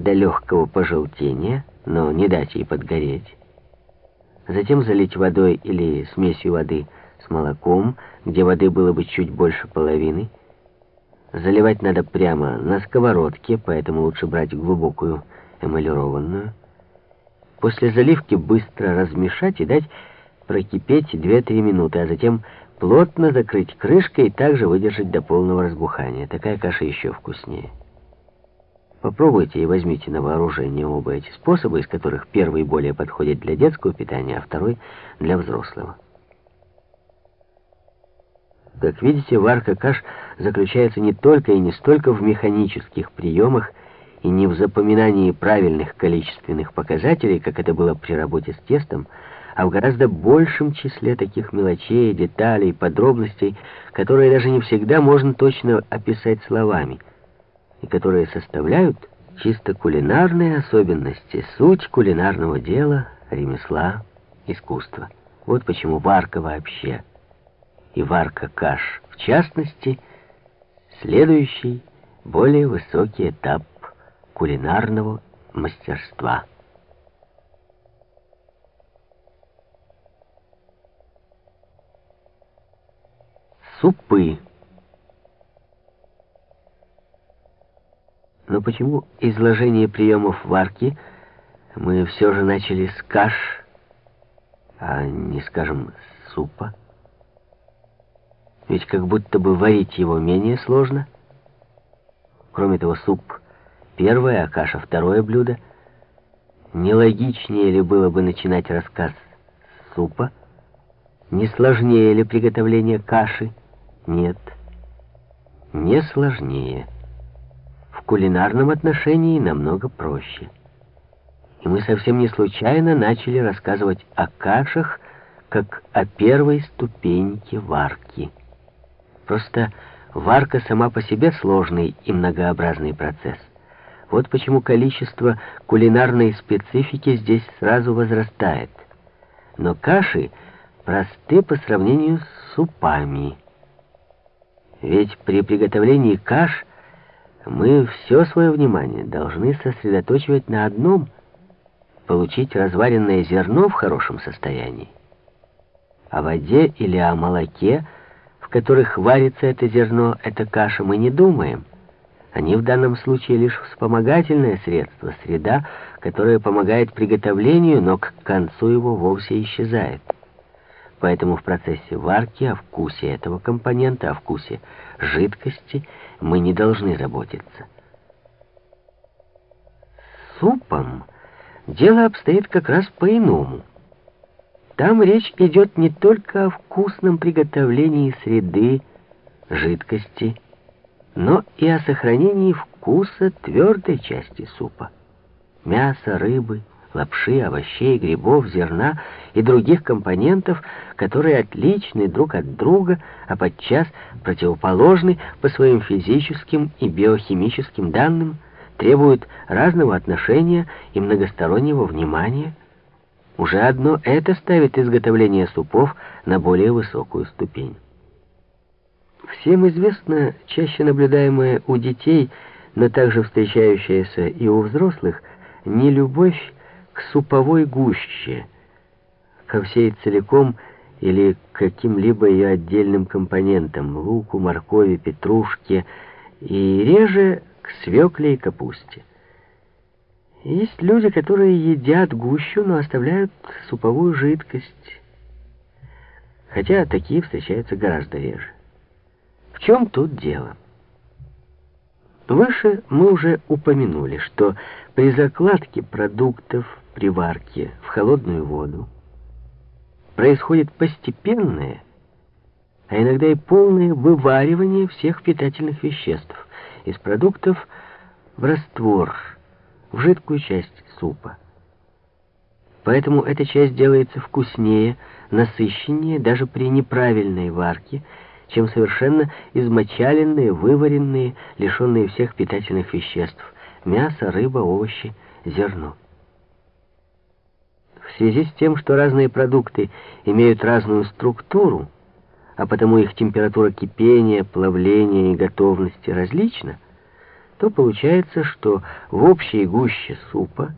до легкого пожелтения, но не дать ей подгореть. Затем залить водой или смесью воды с молоком, где воды было бы чуть больше половины. Заливать надо прямо на сковородке, поэтому лучше брать глубокую эмалированную. После заливки быстро размешать и дать прокипеть 2-3 минуты, а затем плотно закрыть крышкой и также выдержать до полного разбухания. Такая каша еще вкуснее. Попробуйте и возьмите на вооружение оба эти способа, из которых первый более подходит для детского питания, а второй для взрослого. Как видите, варка каш заключается не только и не столько в механических приемах и не в запоминании правильных количественных показателей, как это было при работе с тестом, а в гораздо большем числе таких мелочей, деталей, подробностей, которые даже не всегда можно точно описать словами, и которые составляют чисто кулинарные особенности, суть кулинарного дела, ремесла, искусства. Вот почему варка вообще, и варка каш в частности, следующий, более высокий этап кулинарного мастерства. Супы. Но почему изложение приемов варки мы все же начали с каш, а не, скажем, с супа? Ведь как будто бы варить его менее сложно. Кроме того, суп — первое, а каша — второе блюдо. Нелогичнее ли было бы начинать рассказ с супа? Не сложнее ли приготовление каши? Нет, не сложнее. Кулинарном отношении намного проще. И мы совсем не случайно начали рассказывать о кашах, как о первой ступеньке варки. Просто варка сама по себе сложный и многообразный процесс. Вот почему количество кулинарной специфики здесь сразу возрастает. Но каши просты по сравнению с супами. Ведь при приготовлении каш мы все свое внимание должны сосредоточивать на одном — получить разваренное зерно в хорошем состоянии. О воде или о молоке, в которых варится это зерно, эта каша, мы не думаем. Они в данном случае лишь вспомогательное средство, среда, которая помогает приготовлению, но к концу его вовсе исчезает. Поэтому в процессе варки о вкусе этого компонента, о вкусе жидкости мы не должны заботиться. Супом дело обстоит как раз по-иному. Там речь идет не только о вкусном приготовлении среды, жидкости, но и о сохранении вкуса твердой части супа. Мяса, рыбы, лапши, овощей, грибов, зерна и других компонентов, которые отличны друг от друга, а подчас противоположны по своим физическим и биохимическим данным, требуют разного отношения и многостороннего внимания. Уже одно это ставит изготовление супов на более высокую ступень. Всем известно, чаще наблюдаемое у детей, но также встречающаяся и у взрослых, не любовь к суповой гуще, ко всей целиком или каким-либо ее отдельным компонентам, луку, моркови, петрушке, и реже к свекле и капусте. Есть люди, которые едят гущу, но оставляют суповую жидкость, хотя такие встречаются гораздо реже. В чем тут дело? Выше мы уже упомянули, что при закладке продуктов при варке в холодную воду происходит постепенное, а иногда и полное вываривание всех питательных веществ из продуктов в раствор, в жидкую часть супа. Поэтому эта часть делается вкуснее, насыщеннее даже при неправильной варке, чем совершенно измочаленные, вываренные, лишенные всех питательных веществ – мясо, рыба, овощи, зерно. В связи с тем, что разные продукты имеют разную структуру, а потому их температура кипения, плавления и готовности различна, то получается, что в общей гуще супа